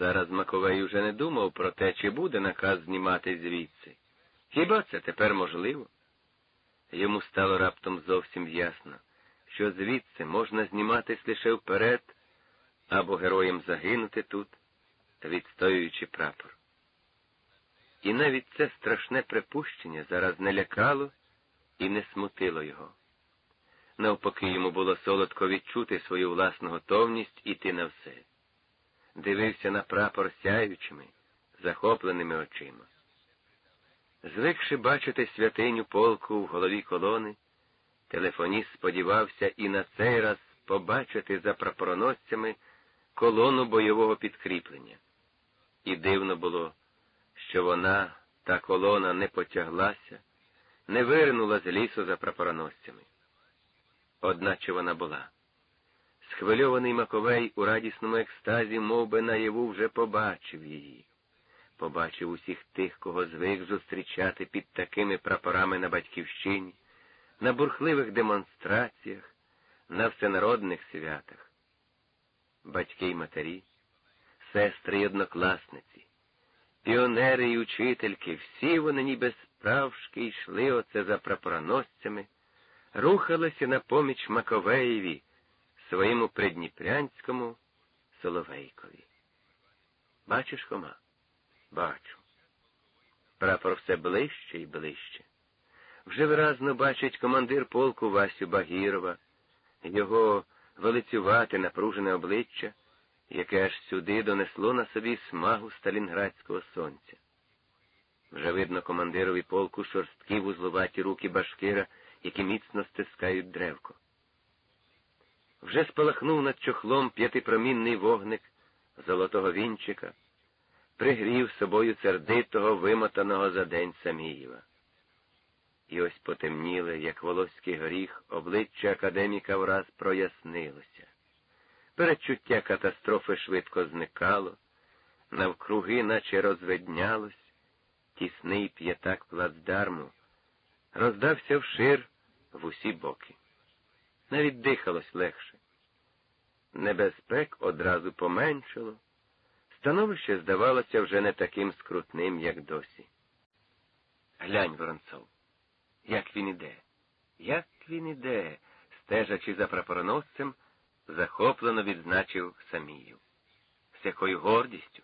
Зараз Маковей уже не думав про те, чи буде наказ знімати звідси. Хіба це тепер можливо? Йому стало раптом зовсім ясно, що звідси можна зніматись лише вперед або героям загинути тут, відстоюючи прапор. І навіть це страшне припущення зараз не лякало і не смутило його. Навпаки, йому було солодко відчути свою власну готовність іти на все. Дивився на прапор сяючими, захопленими очима. Звикши бачити святиню полку в голові колони, телефоніст сподівався і на цей раз побачити за прапороносцями колону бойового підкріплення. І дивно було, що вона, та колона, не потяглася, не виринула з лісу за прапороносцями. Одначе вона була. Схвильований Маковей у радісному екстазі мов би, наяву вже побачив її, побачив усіх тих, кого звик зустрічати під такими прапорами на батьківщині, на бурхливих демонстраціях, на всенародних святах. Батьки й матері, сестри й однокласниці, піонери й учительки, всі вони ніби справжки йшли оце за прапороносцями, рухалися на поміч Маковеєві своєму придніпрянському Соловейкові. Бачиш, Хома? Бачу. Прапор все ближче і ближче. Вже виразно бачить командир полку Васю Багірова, його велицювате напружене обличчя, яке аж сюди донесло на собі смагу сталінградського сонця. Вже видно командирові полку шорсткі вузлуваті руки башкира, які міцно стискають древко. Вже спалахнув над чохлом п'ятипромінний вогник золотого вінчика, пригрів собою сердитого, вимотаного за день Самієва. І ось потемніле, як волоський горіх, обличчя академіка враз прояснилося. Передчуття катастрофи швидко зникало, навкруги, наче розведнялось, тісний п'ятак плацдарму, роздався вшир в усі боки навіть дихалось легше. Небезпек одразу поменшало, становище здавалося вже не таким скрутним, як досі. Глянь, Воронцов, як він іде, як він іде, стежачи за прапороносцем, захоплено відзначив Самію. З якою гордістю.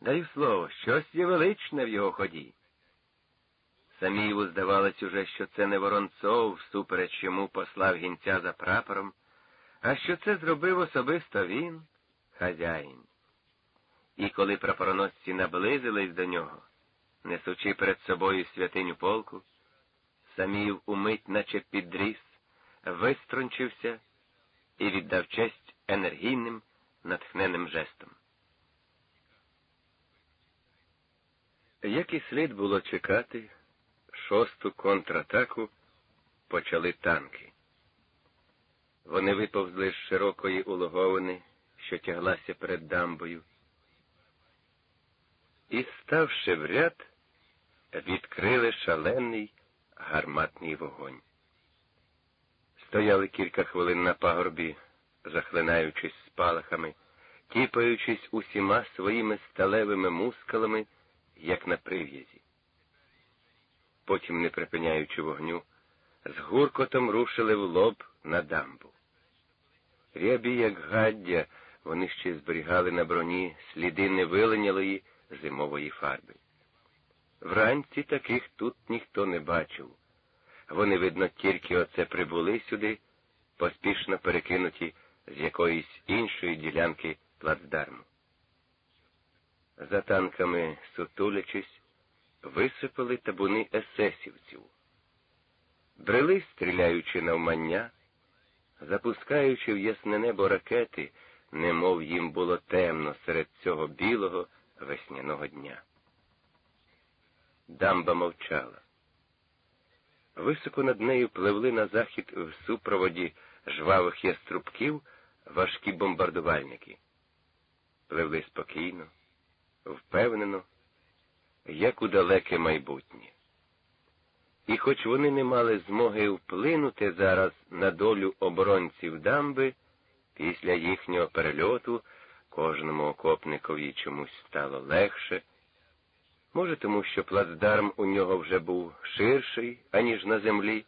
Даю слово, щось є величне в його ході. Самієву здавалось уже, що це не Воронцов, всупереч йому послав гінця за прапором, а що це зробив особисто він, хазяїн. І коли прапороносці наблизились до нього, несучи перед собою святиню полку, Саміїв умить, наче підріс, виструнчився і віддав честь енергійним, натхненним жестом. Як і слід було чекати, шосту контратаку почали танки. Вони виповзли з широкої улоговини, що тяглася перед дамбою, і, ставши в ряд, відкрили шалений гарматний вогонь. Стояли кілька хвилин на пагорбі, захлинаючись спалахами, тіпаючись усіма своїми сталевими мускулами, як на прив'язі потім, не припиняючи вогню, з гуркотом рушили в лоб на дамбу. Рябі, як гаддя, вони ще зберігали на броні сліди невиленялої зимової фарби. Вранці таких тут ніхто не бачив. Вони, видно, тільки оце прибули сюди, поспішно перекинуті з якоїсь іншої ділянки плацдарму. За танками сутулячись, висипали табуни есесівців, брели, стріляючи навмання, запускаючи в ясне небо ракети, немов їм було темно серед цього білого весняного дня. Дамба мовчала. Високо над нею пливли на захід в супроводі жвавих яструбків важкі бомбардувальники. Пливли спокійно, впевнено як у далеке майбутнє. І хоч вони не мали змоги вплинути зараз на долю оборонців дамби, після їхнього перельоту Кожному окопникові чомусь стало легше. Може, тому що плацдарм у нього вже був ширший, аніж на землі.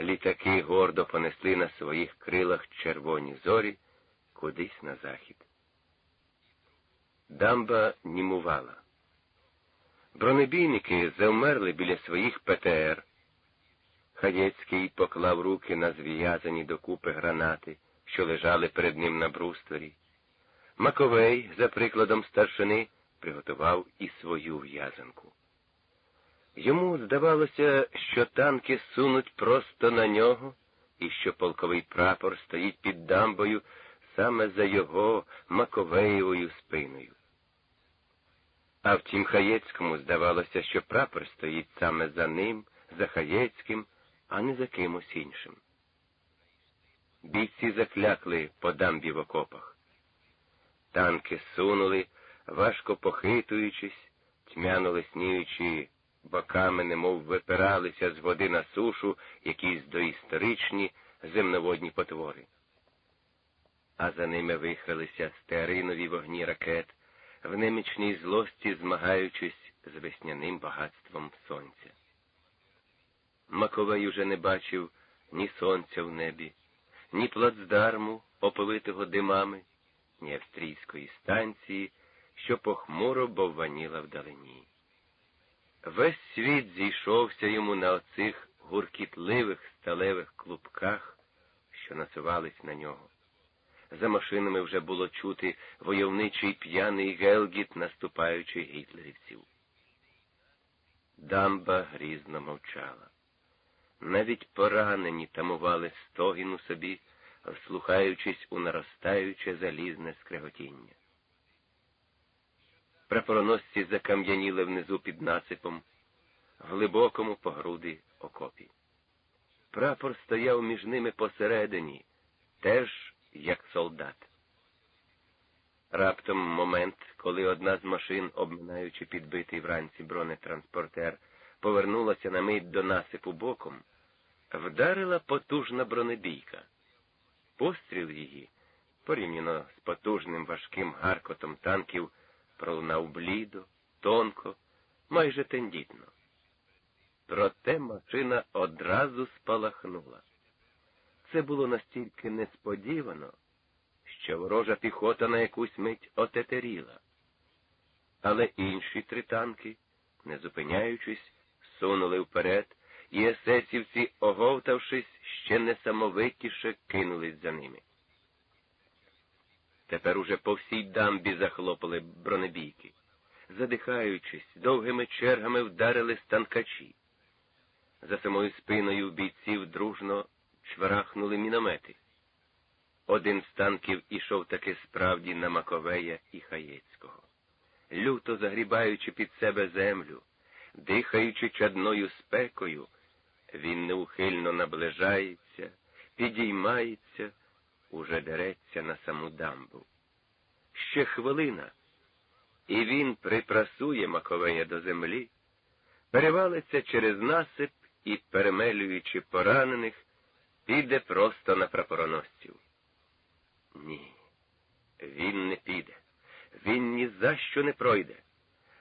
Літаки гордо понесли на своїх крилах червоні зорі кудись на захід. Дамба німувала. Бронебійники завмерли біля своїх ПТР. Хаєцький поклав руки на зв'язані докупи гранати, що лежали перед ним на брустворі. Маковей, за прикладом старшини, приготував і свою в'язанку. Йому здавалося, що танки сунуть просто на нього, і що полковий прапор стоїть під дамбою саме за його Маковеєвою спиною. А втім, Хаєцькому здавалося, що прапор стоїть саме за ним, за Хаєцьким, а не за кимось іншим. Бійці заклякли по дамбі в окопах. Танки сунули, важко похитуючись, тьмяно лисніючи боками, немов випиралися з води на сушу якісь доісторичні земноводні потвори. А за ними вихилися стеринові вогні ракет, в немічній злості змагаючись з весняним багатством сонця. Маковей уже не бачив ні сонця в небі, ні плацдарму, оповитого димами, ні австрійської станції, що похмуро бовваніла вдалині. Весь світ зійшовся йому на оцих гуркітливих сталевих клубках, що насувались на нього. За машинами вже було чути войовничий п'яний гелгіт наступаючих гітлерівців. Дамба грізно мовчала. Навіть поранені тамували стогін у собі, вслухаючись у наростаюче залізне скреготіння. Прапороносці закам'яніли внизу під насипом, глибокому по груди окопі. Прапор стояв між ними посередині, теж як солдат. Раптом момент, коли одна з машин, обминаючи підбитий вранці бронетранспортер, повернулася на мить до насипу боком, вдарила потужна бронебійка. Постріл її, порівняно з потужним важким гаркотом танків, пролунав блідо, тонко, майже тендітно. Проте машина одразу спалахнула. Це було настільки несподівано, що ворожа піхота на якусь мить отетеріла. Але інші три танки, не зупиняючись, сунули вперед, і есесівці, оговтавшись, ще несамовитіше кинулись за ними. Тепер уже по всій дамбі захлопали бронебійки. Задихаючись, довгими чергами вдарили станкачі. За самою спиною бійців дружно чварахнули міномети. Один з танків ішов таки справді на Маковея і Хаєцького. Люто загрібаючи під себе землю, дихаючи чадною спекою, він неухильно наближається, підіймається, уже дереться на саму дамбу. Ще хвилина, і він припрасує Маковея до землі, перевалиться через насип і, перемелюючи поранених, піде просто на прапороносців. Ні, він не піде, він ні за що не пройде.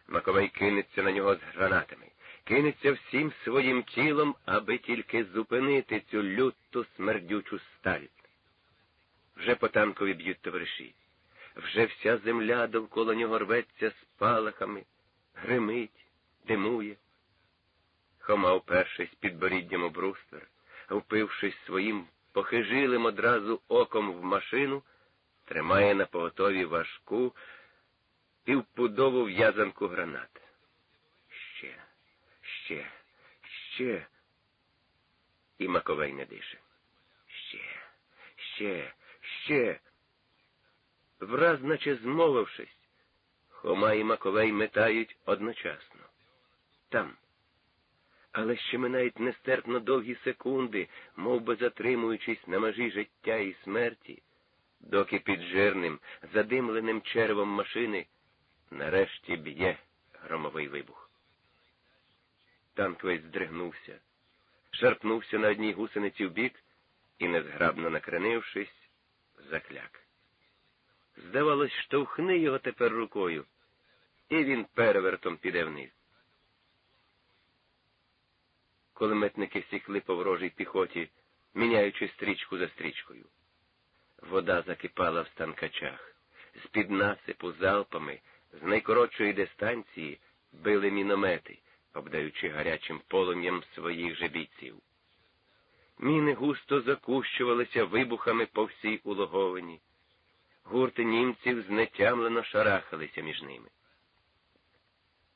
Маковей кинеться на нього з гранатами, кинеться всім своїм тілом, аби тільки зупинити цю люту смердючу сталь. Вже по танкові б'ють товариші, вже вся земля довкола нього рветься спалахами, гримить, димує. Хома, упершись під боріддям у бруствер, впившись своїм похижилим одразу оком в машину, тримає на поготові важку півпудову в'язанку гранат. Ще, ще, ще. І Маковей не дише. Ще, ще, ще. Враз, наче змовившись, Хома і Маковей метають одночасно. Там але ще минають нестерпно довгі секунди, мов би затримуючись на межі життя і смерті, доки під жирним, задимленим червом машини нарешті б'є громовий вибух. Танк весь здригнувся, шарпнувся на одній гусениці в бік і, незграбно накренившись, закляк. Здавалось, штовхни його тепер рукою, і він перевертом піде вниз. Кулеметники сікли по ворожій піхоті, міняючи стрічку за стрічкою. Вода закипала в станкачах. З-під насипу залпами, з найкоротшої дистанції били міномети, обдаючи гарячим полум'ям своїх же бійців. Міни густо закущувалися вибухами по всій улоговині. Гурти німців знетямлено шарахалися між ними.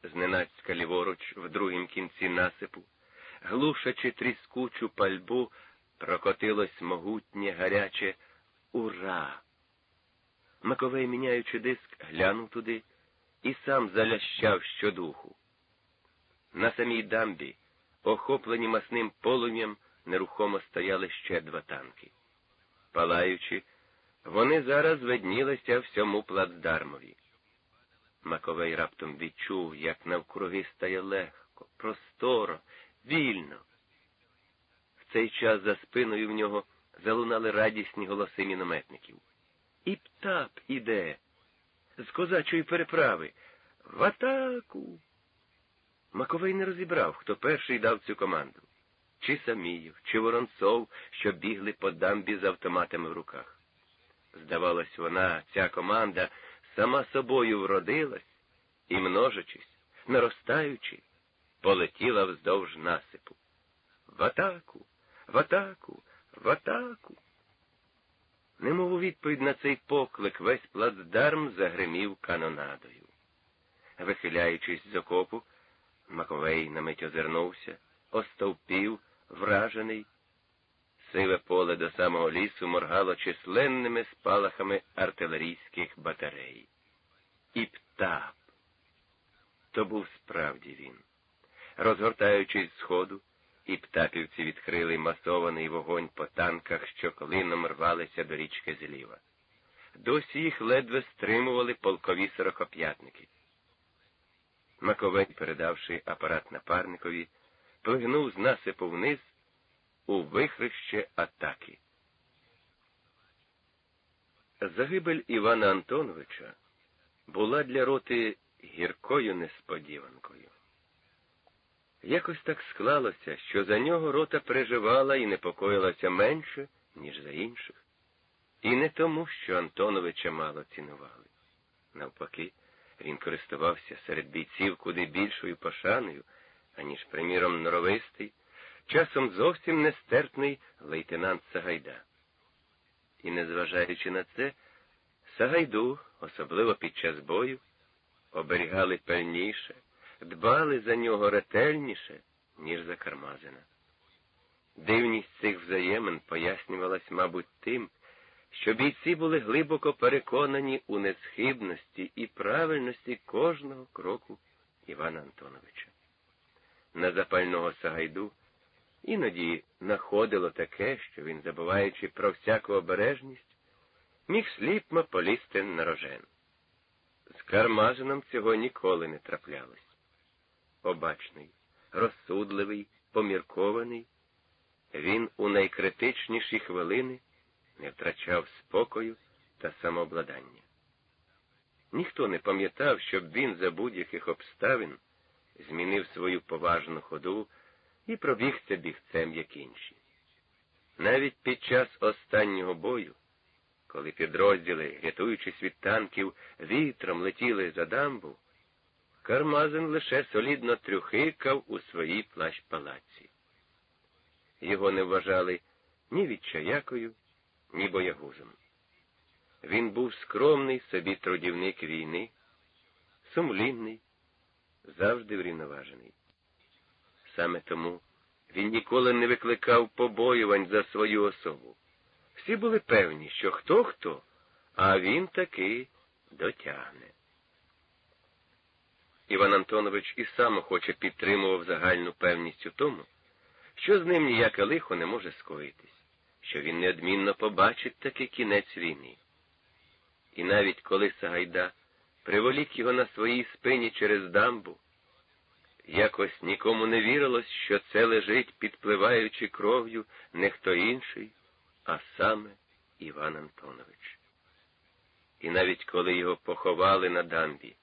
Зненацька ліворуч, в другім кінці насипу, глушачи тріскучу пальбу, прокотилось могутнє гаряче Ура! Маковей, міняючи диск, глянув туди і сам залящав щодуху. На самій дамбі, охоплені масним полум'ям, нерухомо стояли ще два танки. Палаючи, вони зараз виднілися всьому плацдармові. Маковей раптом відчув, як навкруги стає легко, просторо, вільно. В цей час за спиною в нього залунали радісні голоси мінометників. І птап іде з козачої переправи. В атаку. Маковей не розібрав, хто перший дав цю команду. Чи Саміїв, чи Воронцов, що бігли по дамбі з автоматами в руках. Здавалось, вона, ця команда, сама собою вродилась і, множачись, наростаючи, полетіла вздовж насипу. В атаку, в атаку, в атаку. Немов у відповідь на цей поклик весь плацдарм загримів канонадою. Вихиляючись з окопу, Маковей на мить озирнувся, остовпів, вражений. Сиве поле до самого лісу моргало численними спалахами артилерійських батарей. І птап. То був справді він. Розгортаючись з ходу, і птапівці відкрили масований вогонь по танках, що клином рвалися до річки зліва. Досі їх ледве стримували полкові сорокоп'ятники. Маковень, передавши апарат напарникові, плигнув з насипу вниз у вихрище атаки. Загибель Івана Антоновича була для роти гіркою несподіванкою. Якось так склалося, що за нього рота переживала і непокоїлася менше, ніж за інших. І не тому, що Антоновича мало цінували. Навпаки, він користувався серед бійців куди більшою пошаною, аніж, приміром, норовистий, часом зовсім нестерпний лейтенант Сагайда. І, незважаючи на це, Сагайду, особливо під час бою, оберігали пильніше дбали за нього ретельніше, ніж за Кармазина. Дивність цих взаємин пояснювалась, мабуть, тим, що бійці були глибоко переконані у несхибності і правильності кожного кроку Івана Антоновича. На запального Сагайду іноді находило таке, що він, забуваючи про всяку обережність, міг сліпмо полізти на рожен. З Кармазином цього ніколи не траплялось обачний, розсудливий, поміркований, він у найкритичніші хвилини не втрачав спокою та самообладання. Ніхто не пам'ятав, щоб він за будь-яких обставин змінив свою поважну ходу і пробігся бігцем, як інші. Навіть під час останнього бою, коли підрозділи, рятуючись від танків, вітром летіли за дамбу, Кармазин лише солідно трюхикав у своїй плащ палаці. Його не вважали ні відчаякою, ні боягузом. Він був скромний собі трудівник війни, сумлінний, завжди врівноважений. Саме тому він ніколи не викликав побоювань за свою особу. Всі були певні, що хто хто, а він таки дотягне. Іван Антонович і сам охоче підтримував загальну певність у тому, що з ним ніяке лихо не може скоїтись, що він неодмінно побачить таки кінець війни. І навіть коли Сагайда приволік його на своїй спині через дамбу, якось нікому не вірилось, що це лежить, підпливаючи кров'ю не хто інший, а саме Іван Антонович. і навіть коли його поховали на дамбі.